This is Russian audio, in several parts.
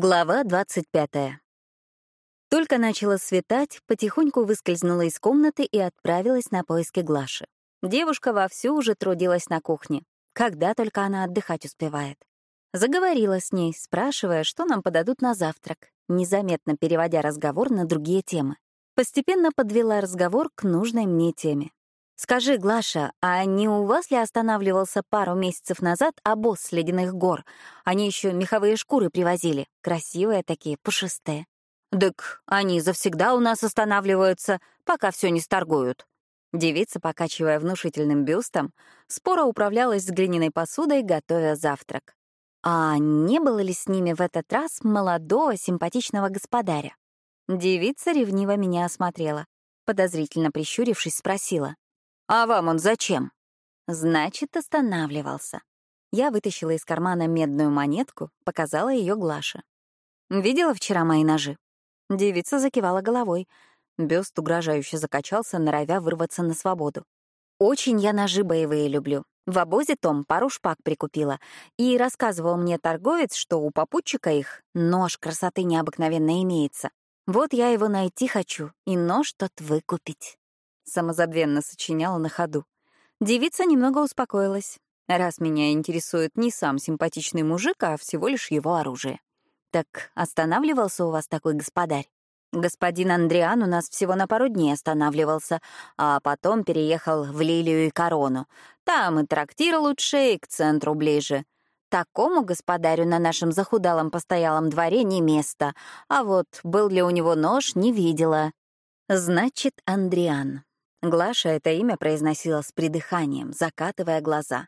Глава 25. Только начало светать, потихоньку выскользнула из комнаты и отправилась на поиски Глаши. Девушка вовсю уже трудилась на кухне. Когда только она отдыхать успевает. Заговорила с ней, спрашивая, что нам подадут на завтрак, незаметно переводя разговор на другие темы. Постепенно подвела разговор к нужной мне теме. «Скажи, Глаша, а не у вас ли останавливался пару месяцев назад обоз с ледяных гор? Они еще меховые шкуры привозили, красивые такие, пушистые». «Дык, они завсегда у нас останавливаются, пока все не сторгуют». Девица, покачивая внушительным бюстом, споро управлялась с глиняной посудой, готовя завтрак. А не было ли с ними в этот раз молодого симпатичного господаря? Девица ревниво меня осмотрела. Подозрительно прищурившись, спросила. «А вам он зачем?» Значит, останавливался. Я вытащила из кармана медную монетку, показала ее Глаше. «Видела вчера мои ножи?» Девица закивала головой. Бюст угрожающе закачался, норовя вырваться на свободу. «Очень я ножи боевые люблю. В обозе Том пару шпаг прикупила. И рассказывал мне торговец, что у попутчика их нож красоты необыкновенно имеется. Вот я его найти хочу и нож тот выкупить» самозабвенно сочиняла на ходу. Девица немного успокоилась. Раз меня интересует не сам симпатичный мужик, а всего лишь его оружие. Так останавливался у вас такой господарь? Господин Андриан у нас всего на пару дней останавливался, а потом переехал в Лилию и Корону. Там и трактир лучше, и к центру ближе. Такому господарю на нашем захудалом постоялом дворе не место, а вот был ли у него нож, не видела. Значит, Андриан. Глаша это имя произносила с придыханием, закатывая глаза.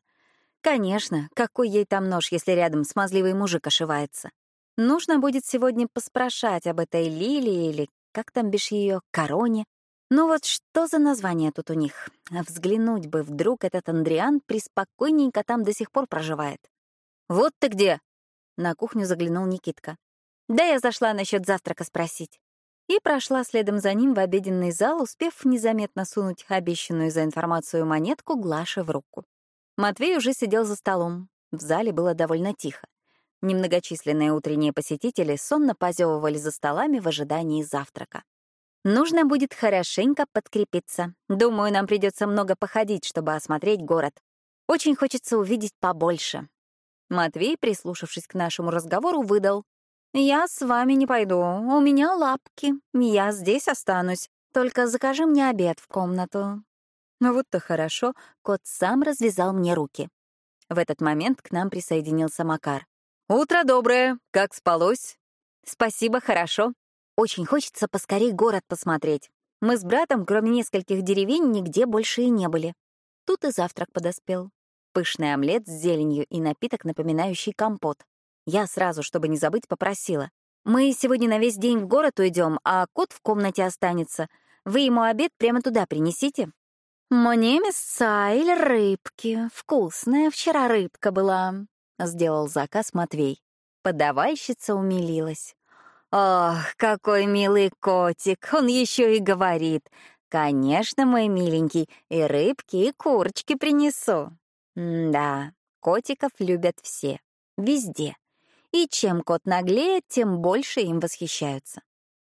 Конечно, какой ей там нож, если рядом смазливый мужик ошивается? Нужно будет сегодня поспрашать об этой Лилии или, как там бишь ее, Короне. Ну вот что за название тут у них? Взглянуть бы, вдруг этот Андриан приспокойненько там до сих пор проживает. «Вот ты где!» — на кухню заглянул Никитка. «Да я зашла насчет завтрака спросить» и прошла следом за ним в обеденный зал, успев незаметно сунуть обещанную за информацию монетку Глаше в руку. Матвей уже сидел за столом. В зале было довольно тихо. Немногочисленные утренние посетители сонно позевывали за столами в ожидании завтрака. Нужно будет хорошенько подкрепиться. Думаю, нам придется много походить, чтобы осмотреть город. Очень хочется увидеть побольше. Матвей, прислушавшись к нашему разговору, выдал. «Я с вами не пойду. У меня лапки. Я здесь останусь. Только закажи мне обед в комнату». Ну вот-то хорошо, кот сам развязал мне руки. В этот момент к нам присоединился Макар. «Утро доброе! Как спалось?» «Спасибо, хорошо. Очень хочется поскорей город посмотреть. Мы с братом, кроме нескольких деревень, нигде больше и не были. Тут и завтрак подоспел. Пышный омлет с зеленью и напиток, напоминающий компот. Я сразу, чтобы не забыть, попросила. «Мы сегодня на весь день в город уйдем, а кот в комнате останется. Вы ему обед прямо туда принесите?» «Мне мяса или рыбки. Вкусная вчера рыбка была», — сделал заказ Матвей. Подавальщица умилилась. «Ох, какой милый котик! Он еще и говорит. Конечно, мой миленький, и рыбки, и курочки принесу». М да, котиков любят все. Везде и чем кот наглеет, тем больше им восхищаются.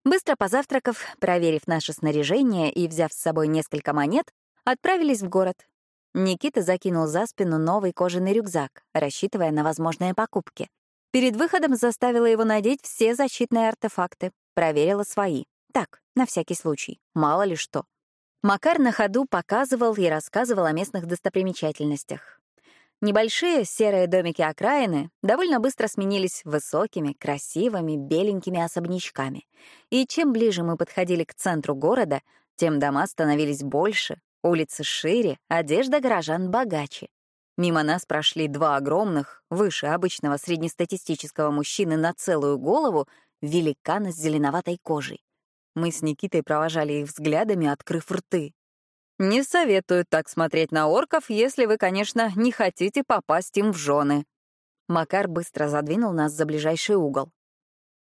Быстро позавтракав, проверив наше снаряжение и взяв с собой несколько монет, отправились в город. Никита закинул за спину новый кожаный рюкзак, рассчитывая на возможные покупки. Перед выходом заставила его надеть все защитные артефакты, проверила свои. Так, на всякий случай, мало ли что. Макар на ходу показывал и рассказывал о местных достопримечательностях. Небольшие серые домики окраины довольно быстро сменились высокими, красивыми, беленькими особнячками. И чем ближе мы подходили к центру города, тем дома становились больше, улицы шире, одежда горожан богаче. Мимо нас прошли два огромных, выше обычного среднестатистического мужчины на целую голову, великана с зеленоватой кожей. Мы с Никитой провожали их взглядами, открыв рты. Не советую так смотреть на орков, если вы, конечно, не хотите попасть им в жены. Макар быстро задвинул нас за ближайший угол.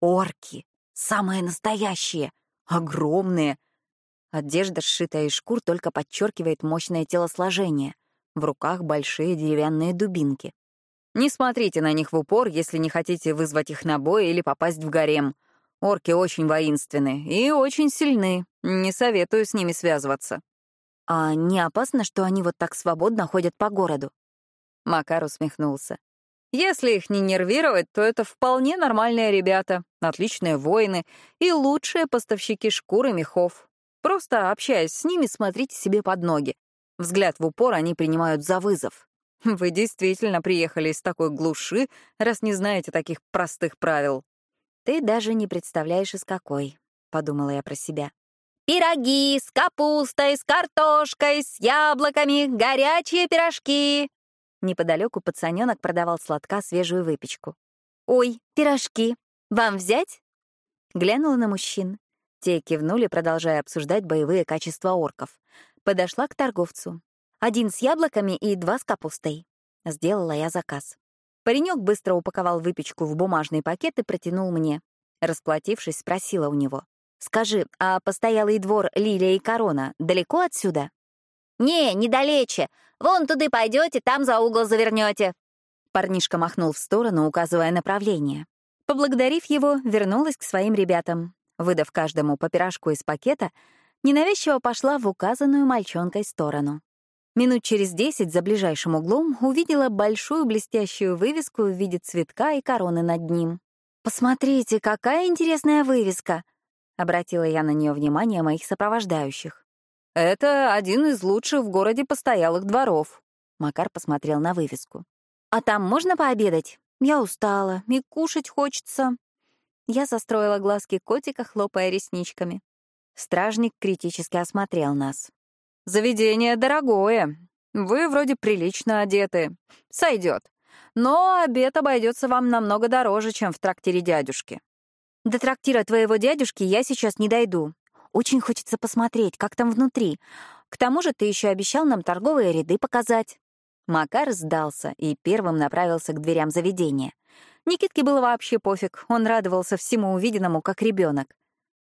Орки! Самые настоящие! Огромные! Одежда, сшитая из шкур, только подчеркивает мощное телосложение. В руках большие деревянные дубинки. Не смотрите на них в упор, если не хотите вызвать их на бой или попасть в гарем. Орки очень воинственны и очень сильны. Не советую с ними связываться. А не опасно, что они вот так свободно ходят по городу? Макар усмехнулся. Если их не нервировать, то это вполне нормальные ребята, отличные воины и лучшие поставщики шкур и мехов. Просто общаясь с ними, смотрите себе под ноги. Взгляд в упор они принимают за вызов. Вы действительно приехали из такой глуши, раз не знаете таких простых правил. Ты даже не представляешь, из какой, — подумала я про себя. Пироги с капустой, с картошкой, с яблоками, горячие пирожки. Неподалеку пацаненок продавал сладка свежую выпечку. «Ой, пирожки! Вам взять?» Глянула на мужчин. Те кивнули, продолжая обсуждать боевые качества орков. Подошла к торговцу. Один с яблоками и два с капустой. Сделала я заказ. Паренек быстро упаковал выпечку в бумажный пакет и протянул мне. Расплатившись, спросила у него. «Скажи, а постоялый двор Лилия и Корона далеко отсюда?» «Не, недалече. Вон туды пойдете, там за угол завернете». Парнишка махнул в сторону, указывая направление. Поблагодарив его, вернулась к своим ребятам. Выдав каждому по пирожку из пакета, ненавязчиво пошла в указанную мальчонкой сторону. Минут через десять за ближайшим углом увидела большую блестящую вывеску в виде цветка и короны над ним. «Посмотрите, какая интересная вывеска!» — обратила я на нее внимание моих сопровождающих. «Это один из лучших в городе постоялых дворов», — Макар посмотрел на вывеску. «А там можно пообедать? Я устала, и кушать хочется». Я застроила глазки котика, хлопая ресничками. Стражник критически осмотрел нас. Заведение дорогое. Вы вроде прилично одеты. Сойдет. Но обед обойдется вам намного дороже, чем в трактире дядюшки. До трактира твоего дядюшки я сейчас не дойду. Очень хочется посмотреть, как там внутри. К тому же ты еще обещал нам торговые ряды показать. Макар сдался и первым направился к дверям заведения. Никитке было вообще пофиг, он радовался всему увиденному, как ребенок.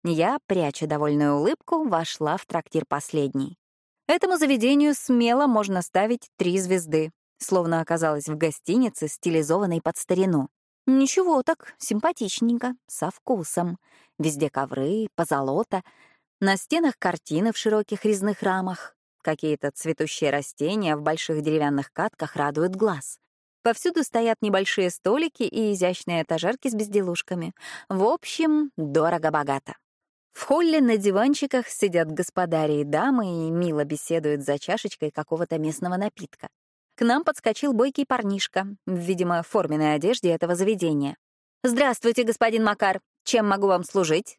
Я, пряча довольную улыбку, вошла в трактир последний. Этому заведению смело можно ставить три звезды, словно оказалась в гостинице, стилизованной под старину. Ничего так, симпатичненько, со вкусом. Везде ковры, позолота, на стенах картины в широких резных рамах. Какие-то цветущие растения в больших деревянных катках радуют глаз. Повсюду стоят небольшие столики и изящные этажерки с безделушками. В общем, дорого-богато. В холле на диванчиках сидят господари и дамы и мило беседуют за чашечкой какого-то местного напитка. К нам подскочил бойкий парнишка, в, видимо, форменной одежде этого заведения. «Здравствуйте, господин Макар. Чем могу вам служить?»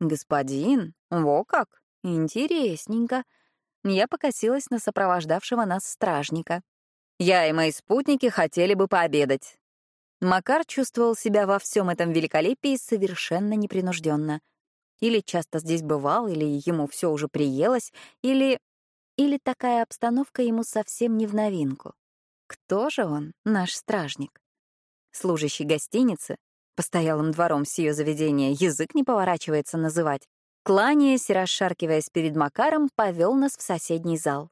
«Господин? Во как! Интересненько!» Я покосилась на сопровождавшего нас стражника. «Я и мои спутники хотели бы пообедать». Макар чувствовал себя во всем этом великолепии совершенно непринужденно — или часто здесь бывал, или ему все уже приелось, или... Или такая обстановка ему совсем не в новинку. Кто же он, наш стражник? Служащий гостиницы, постоялым двором с ее заведения, язык не поворачивается называть, кланяясь и расшаркиваясь перед Макаром, повел нас в соседний зал.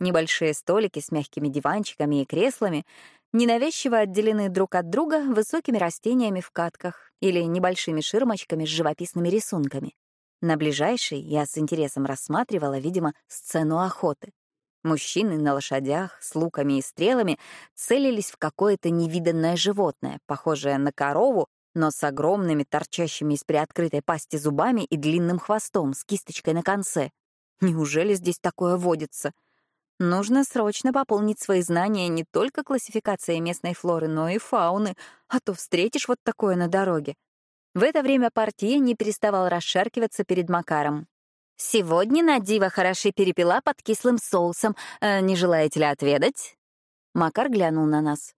Небольшие столики с мягкими диванчиками и креслами ненавязчиво отделены друг от друга высокими растениями в катках или небольшими ширмочками с живописными рисунками. На ближайшей я с интересом рассматривала, видимо, сцену охоты. Мужчины на лошадях с луками и стрелами целились в какое-то невиданное животное, похожее на корову, но с огромными торчащими из приоткрытой пасти зубами и длинным хвостом с кисточкой на конце. Неужели здесь такое водится? Нужно срочно пополнить свои знания не только классификацией местной флоры, но и фауны, а то встретишь вот такое на дороге. В это время партия не переставал расшаркиваться перед Макаром. «Сегодня на диво хороши перепела под кислым соусом. Э, не желаете ли отведать?» Макар глянул на нас.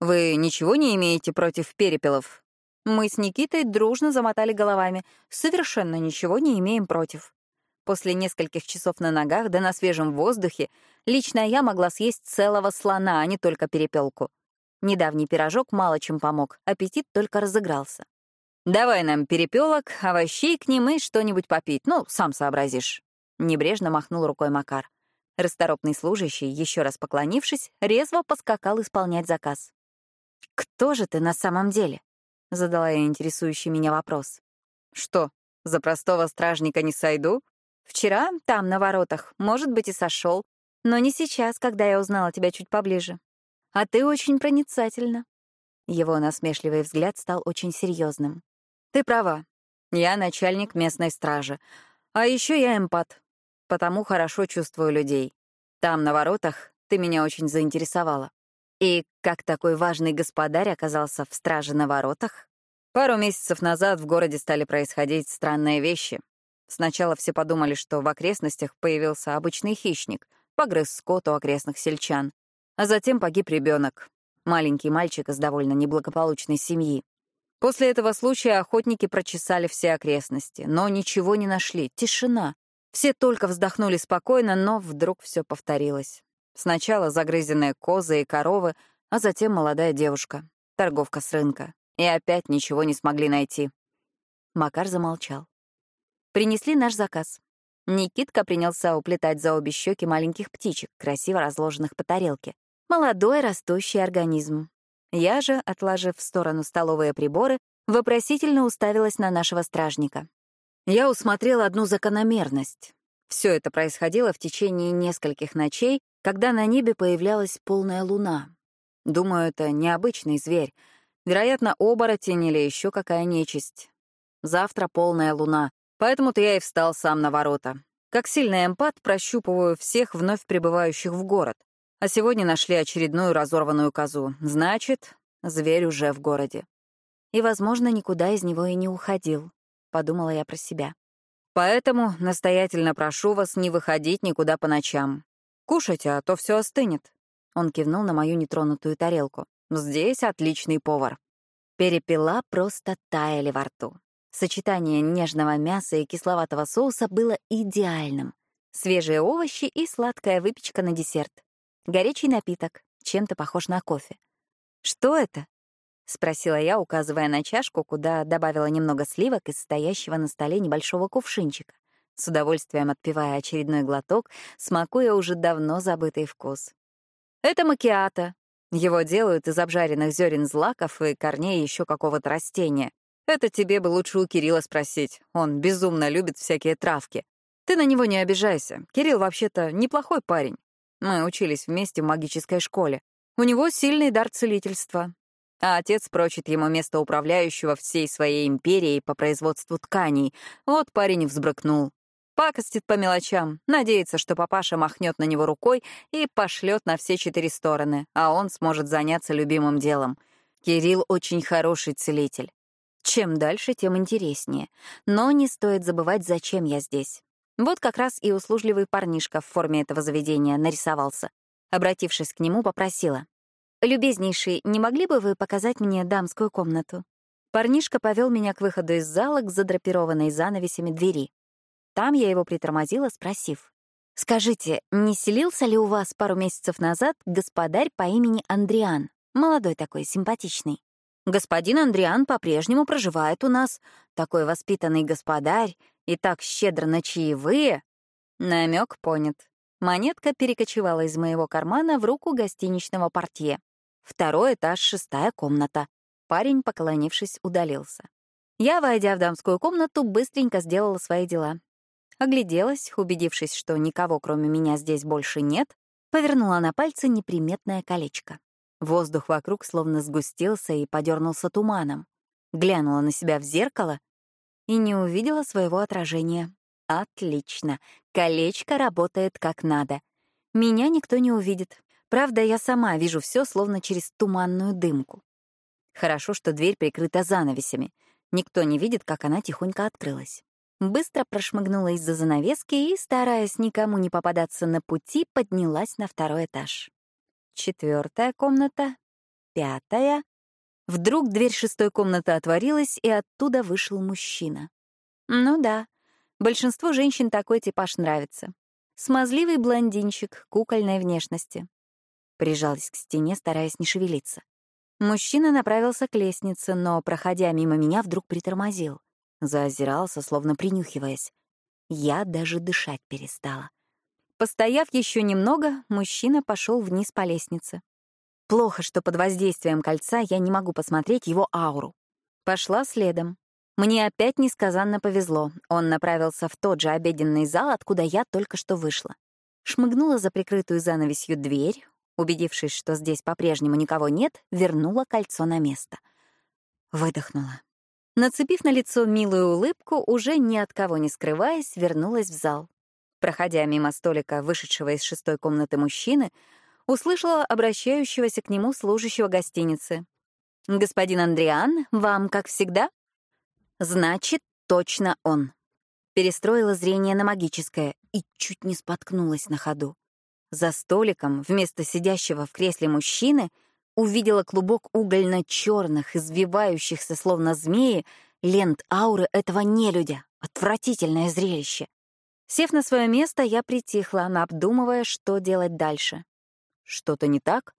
«Вы ничего не имеете против перепелов?» Мы с Никитой дружно замотали головами. Совершенно ничего не имеем против. После нескольких часов на ногах, да на свежем воздухе, лично я могла съесть целого слона, а не только перепелку. Недавний пирожок мало чем помог, аппетит только разыгрался. «Давай нам перепелок, овощей к ним и что-нибудь попить, ну, сам сообразишь». Небрежно махнул рукой Макар. Расторопный служащий, еще раз поклонившись, резво поскакал исполнять заказ. «Кто же ты на самом деле?» — задала я интересующий меня вопрос. «Что, за простого стражника не сойду?» «Вчера, там, на воротах, может быть, и сошел, но не сейчас, когда я узнала тебя чуть поближе. А ты очень проницательна». Его насмешливый взгляд стал очень серьезным. «Ты права. Я начальник местной стражи. А еще я эмпат, потому хорошо чувствую людей. Там, на воротах, ты меня очень заинтересовала. И как такой важный господарь оказался в страже на воротах? Пару месяцев назад в городе стали происходить странные вещи. Сначала все подумали, что в окрестностях появился обычный хищник, погрыз скот у окрестных сельчан. А затем погиб ребенок, маленький мальчик из довольно неблагополучной семьи. После этого случая охотники прочесали все окрестности, но ничего не нашли, тишина. Все только вздохнули спокойно, но вдруг все повторилось. Сначала загрызенные козы и коровы, а затем молодая девушка, торговка с рынка. И опять ничего не смогли найти. Макар замолчал. Принесли наш заказ. Никитка принялся уплетать за обе щеки маленьких птичек, красиво разложенных по тарелке. Молодой растущий организм. Я же, отложив в сторону столовые приборы, вопросительно уставилась на нашего стражника. Я усмотрела одну закономерность. Все это происходило в течение нескольких ночей, когда на небе появлялась полная луна. Думаю, это необычный зверь. Вероятно, оборотень или еще какая нечисть. Завтра полная луна, поэтому-то я и встал сам на ворота. Как сильный эмпат прощупываю всех вновь прибывающих в город. А сегодня нашли очередную разорванную козу. Значит, зверь уже в городе. И, возможно, никуда из него и не уходил. — подумала я про себя. «Поэтому настоятельно прошу вас не выходить никуда по ночам. Кушайте, а то все остынет». Он кивнул на мою нетронутую тарелку. «Здесь отличный повар». Перепела просто таяли во рту. Сочетание нежного мяса и кисловатого соуса было идеальным. Свежие овощи и сладкая выпечка на десерт. Горячий напиток, чем-то похож на кофе. «Что это?» — спросила я, указывая на чашку, куда добавила немного сливок из стоящего на столе небольшого кувшинчика, с удовольствием отпивая очередной глоток, смакуя уже давно забытый вкус. «Это макиата. Его делают из обжаренных зерен злаков и корней еще какого-то растения. Это тебе бы лучше у Кирилла спросить. Он безумно любит всякие травки. Ты на него не обижайся. Кирилл вообще-то неплохой парень. Мы учились вместе в магической школе. У него сильный дар целительства, а отец прочит ему место управляющего всей своей империей по производству тканей. Вот парень взбрыкнул. Пакостит по мелочам, надеется, что папаша махнет на него рукой и пошлет на все четыре стороны, а он сможет заняться любимым делом. Кирилл очень хороший целитель. Чем дальше, тем интереснее. Но не стоит забывать, зачем я здесь. Вот как раз и услужливый парнишка в форме этого заведения нарисовался. Обратившись к нему, попросила. «Любезнейший, не могли бы вы показать мне дамскую комнату?» Парнишка повел меня к выходу из зала к задрапированной занавесями двери. Там я его притормозила, спросив. «Скажите, не селился ли у вас пару месяцев назад господарь по имени Андриан? Молодой такой, симпатичный. Господин Андриан по-прежнему проживает у нас. Такой воспитанный господарь и так щедро на чаевые». Намек понят. Монетка перекочевала из моего кармана в руку гостиничного портье. Второй этаж, шестая комната. Парень, поклонившись, удалился. Я, войдя в дамскую комнату, быстренько сделала свои дела. Огляделась, убедившись, что никого, кроме меня, здесь больше нет, повернула на пальце неприметное колечко. Воздух вокруг словно сгустился и подернулся туманом. Глянула на себя в зеркало и не увидела своего отражения. Отлично. Колечко работает как надо. Меня никто не увидит. Правда, я сама вижу все словно через туманную дымку. Хорошо, что дверь прикрыта занавесями. Никто не видит, как она тихонько открылась. Быстро прошмыгнула из-за занавески и, стараясь никому не попадаться на пути, поднялась на второй этаж. Четвертая комната, пятая. Вдруг дверь шестой комнаты отворилась, и оттуда вышел мужчина. Ну да, большинству женщин такой типаж нравится. Смазливый блондинчик кукольной внешности. Прижалась к стене, стараясь не шевелиться. Мужчина направился к лестнице, но, проходя мимо меня, вдруг притормозил. Заозирался, словно принюхиваясь. Я даже дышать перестала. Постояв еще немного, мужчина пошел вниз по лестнице. Плохо, что под воздействием кольца я не могу посмотреть его ауру. Пошла следом. Мне опять несказанно повезло. Он направился в тот же обеденный зал, откуда я только что вышла. Шмыгнула за прикрытую занавесью дверь, убедившись, что здесь по-прежнему никого нет, вернула кольцо на место. Выдохнула. Нацепив на лицо милую улыбку, уже ни от кого не скрываясь, вернулась в зал. Проходя мимо столика вышедшего из шестой комнаты мужчины, услышала обращающегося к нему служащего гостиницы. «Господин Андриан, вам как всегда?» «Значит, точно он». Перестроила зрение на магическое и чуть не споткнулась на ходу. За столиком, вместо сидящего в кресле мужчины, увидела клубок угольно-черных, извивающихся словно змеи, лент ауры этого нелюдя. Отвратительное зрелище. Сев на свое место, я притихла, обдумывая, что делать дальше. «Что-то не так?»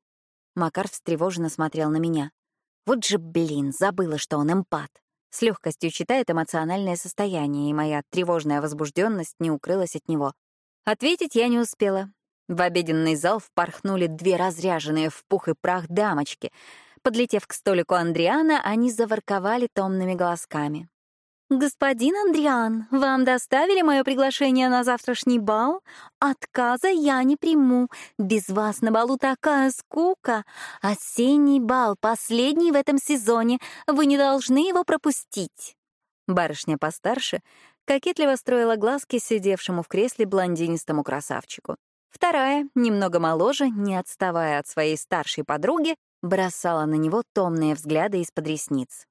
Макар встревоженно смотрел на меня. «Вот же, блин, забыла, что он эмпат. С легкостью читает эмоциональное состояние, и моя тревожная возбужденность не укрылась от него. Ответить я не успела. В обеденный зал впорхнули две разряженные в пух и прах дамочки. Подлетев к столику Андриана, они заворковали томными голосками. «Господин Андриан, вам доставили мое приглашение на завтрашний бал? Отказа я не приму. Без вас на балу такая скука. Осенний бал, последний в этом сезоне. Вы не должны его пропустить». Барышня постарше кокетливо строила глазки сидевшему в кресле блондинистому красавчику. Вторая, немного моложе, не отставая от своей старшей подруги, бросала на него томные взгляды из-под ресниц.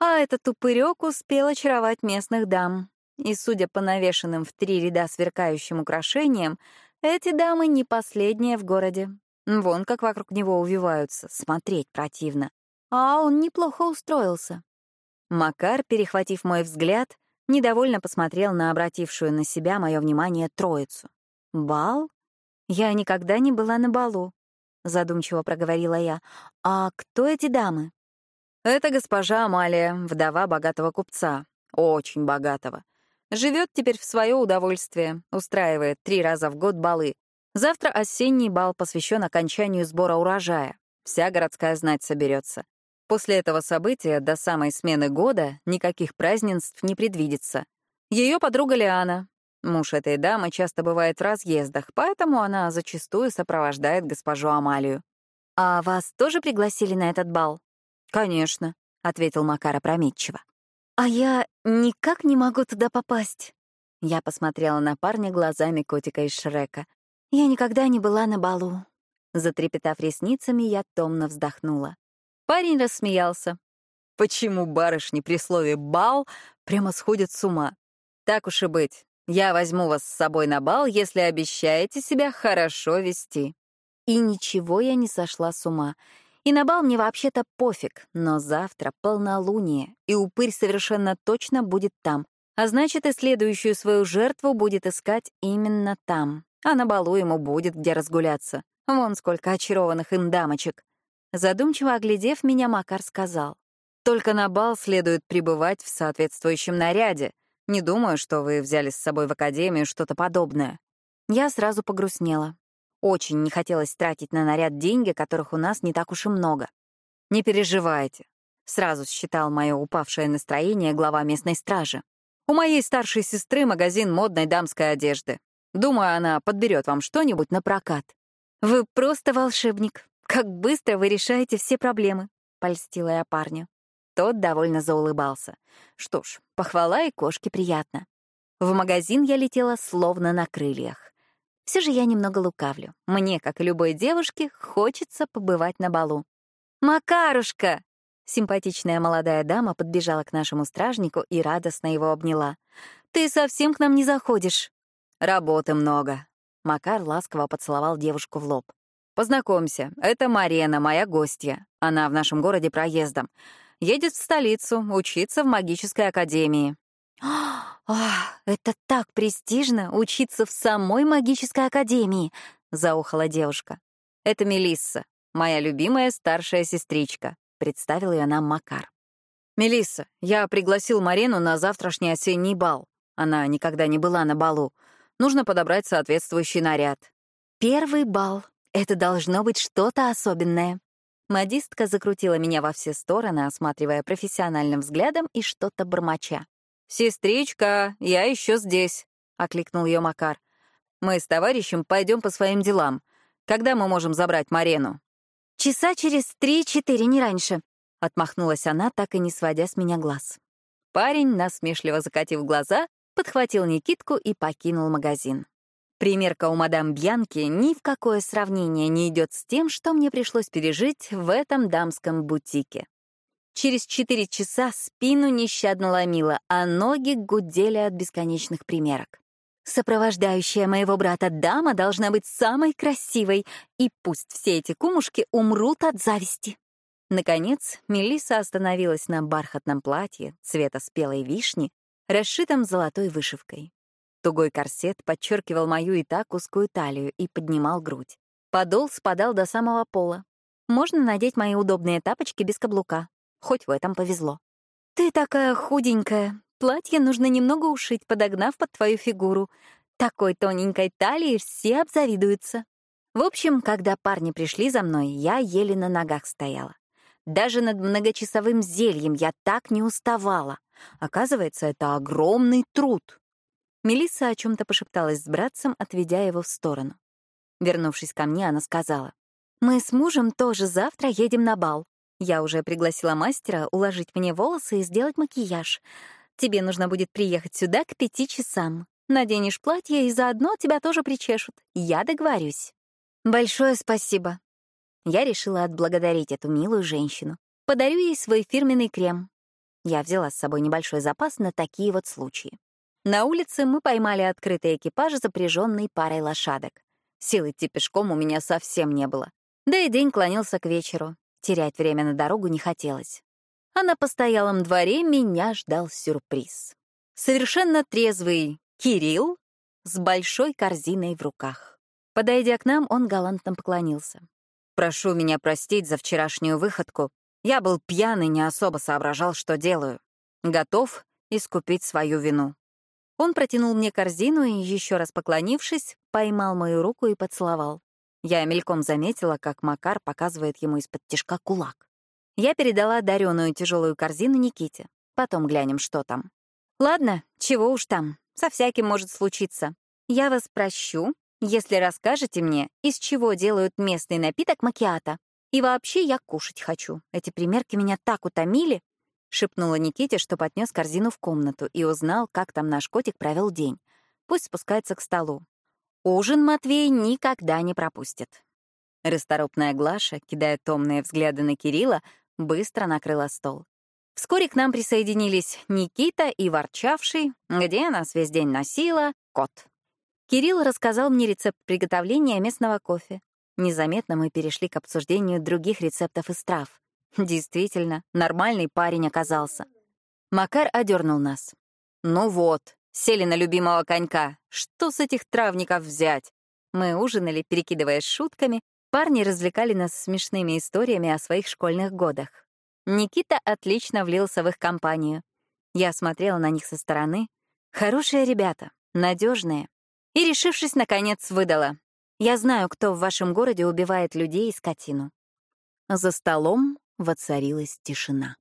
А этот упырек успел очаровать местных дам. И, судя по навешанным в три ряда сверкающим украшениям, эти дамы не последние в городе. Вон как вокруг него увиваются, смотреть противно. А он неплохо устроился. Макар, перехватив мой взгляд, недовольно посмотрел на обратившую на себя мое внимание троицу. «Бал? Я никогда не была на балу», — задумчиво проговорила я. «А кто эти дамы?» Это госпожа Амалия, вдова богатого купца. Очень богатого. Живет теперь в свое удовольствие, устраивает три раза в год балы. Завтра осенний бал посвящен окончанию сбора урожая. Вся городская знать соберется. После этого события до самой смены года никаких празднеств не предвидится. Ее подруга Лиана. Муж этой дамы часто бывает в разъездах, поэтому она зачастую сопровождает госпожу Амалию. «А вас тоже пригласили на этот бал?» «Конечно», — ответил Макар опрометчиво. «А я никак не могу туда попасть». Я посмотрела на парня глазами котика из Шрека. «Я никогда не была на балу». Затрепетав ресницами, я томно вздохнула. Парень рассмеялся. «Почему барышни при слове «бал» прямо сходят с ума? Так уж и быть, я возьму вас с собой на бал, если обещаете себя хорошо вести». И ничего я не сошла с ума. И на бал мне вообще-то пофиг, но завтра полнолуние, и упырь совершенно точно будет там, а значит, и следующую свою жертву будет искать именно там. А на балу ему будет где разгуляться. Вон сколько очарованных им дамочек. Задумчиво оглядев меня, Макар сказал. «Только на бал следует пребывать в соответствующем наряде. Не думаю, что вы взяли с собой в академию что-то подобное». Я сразу погрустнела. Очень не хотелось тратить на наряд деньги, которых у нас не так уж и много. «Не переживайте», — сразу считал мое упавшее настроение глава местной стражи. «У моей старшей сестры магазин модной дамской одежды. Думаю, она подберет вам что-нибудь на прокат». «Вы просто волшебник. Как быстро вы решаете все проблемы», — польстила я парню. Тот довольно заулыбался. Что ж, похвала и кошке приятно. В магазин я летела словно на крыльях. Все же я немного лукавлю. Мне, как и любой девушке, хочется побывать на балу. «Макарушка!» Симпатичная молодая дама подбежала к нашему стражнику и радостно его обняла. «Ты совсем к нам не заходишь?» «Работы много». Макар ласково поцеловал девушку в лоб. «Познакомься, это Марена, моя гостья. Она в нашем городе проездом. Едет в столицу, учиться в магической академии. «Ах, это так престижно — учиться в самой магической академии!» — заухала девушка. «Это Мелисса, моя любимая старшая сестричка», — представил ее нам Макар. «Мелисса, я пригласил Марину на завтрашний осенний бал. Она никогда не была на балу. Нужно подобрать соответствующий наряд». «Первый бал. Это должно быть что-то особенное», Модистка закрутила меня во все стороны, осматривая профессиональным взглядом и что-то бормоча. «Сестричка, я еще здесь», — окликнул ее Макар. «Мы с товарищем пойдем по своим делам. Когда мы можем забрать Марену?» «Часа через три-четыре, не раньше», — отмахнулась она, так и не сводя с меня глаз. Парень, насмешливо закатив глаза, подхватил Никитку и покинул магазин. Примерка у мадам Бьянки ни в какое сравнение не идет с тем, что мне пришлось пережить в этом дамском бутике. Через четыре часа спину нещадно ломило, а ноги гудели от бесконечных примерок. Сопровождающая моего брата дама должна быть самой красивой, и пусть все эти кумушки умрут от зависти. Наконец, Мелисса остановилась на бархатном платье цвета спелой вишни, расшитом золотой вышивкой. Тугой корсет подчеркивал мою и так узкую талию и поднимал грудь. Подол спадал до самого пола. Можно надеть мои удобные тапочки без каблука. Хоть в этом повезло. «Ты такая худенькая. Платье нужно немного ушить, подогнав под твою фигуру. Такой тоненькой талии все обзавидуются». В общем, когда парни пришли за мной, я еле на ногах стояла. Даже над многочасовым зельем я так не уставала. Оказывается, это огромный труд. Мелисса о чем-то пошепталась с братцем, отведя его в сторону. Вернувшись ко мне, она сказала, «Мы с мужем тоже завтра едем на бал. Я уже пригласила мастера уложить мне волосы и сделать макияж. Тебе нужно будет приехать сюда к пяти часам. Наденешь платье, и заодно тебя тоже причешут. Я договорюсь». «Большое спасибо», я решила отблагодарить эту милую женщину. Подарю ей свой фирменный крем. Я взяла с собой небольшой запас на такие вот случаи. На улице мы поймали открытый экипаж, запряженный парой лошадок. Сил идти пешком у меня совсем не было. Да и день клонился к вечеру. Терять время на дорогу не хотелось. А на постоялом дворе меня ждал сюрприз. Совершенно трезвый Кирилл с большой корзиной в руках. Подойдя к нам, он галантно поклонился. Прошу меня простить за вчерашнюю выходку. Я был пьян и не особо соображал, что делаю. Готов искупить свою вину. Он протянул мне корзину и, еще раз поклонившись, поймал мою руку и поцеловал. Я мельком заметила, как Макар показывает ему из-под тишка кулак. Я передала дареную тяжелую корзину Никите. Потом глянем, что там. Ладно, чего уж там. Со всяким может случиться. Я вас прощу если расскажете мне, из чего делают местный напиток макиата. И вообще я кушать хочу. Эти примерки меня так утомили, — шепнула Никите, что поднес корзину в комнату и узнал, как там наш котик провел день. Пусть спускается к столу. Ужин Матвей никогда не пропустит. Расторопная Глаша, кидая томные взгляды на Кирилла, быстро накрыла стол. Вскоре к нам присоединились Никита и ворчавший, где нас весь день носила, кот. Кирилл рассказал мне рецепт приготовления местного кофе. Незаметно мы перешли к обсуждению других рецептов из трав. Действительно, нормальный парень оказался. Макар одернул нас. «Ну вот, сели на любимого конька. Что с этих травников взять?» Мы ужинали, перекидываясь шутками, парни развлекали нас смешными историями о своих школьных годах. Никита отлично влился в их компанию. Я смотрела на них со стороны. Хорошие ребята, надежные, и, решившись, наконец, выдала. «Я знаю, кто в вашем городе убивает людей и скотину». За столом воцарилась тишина.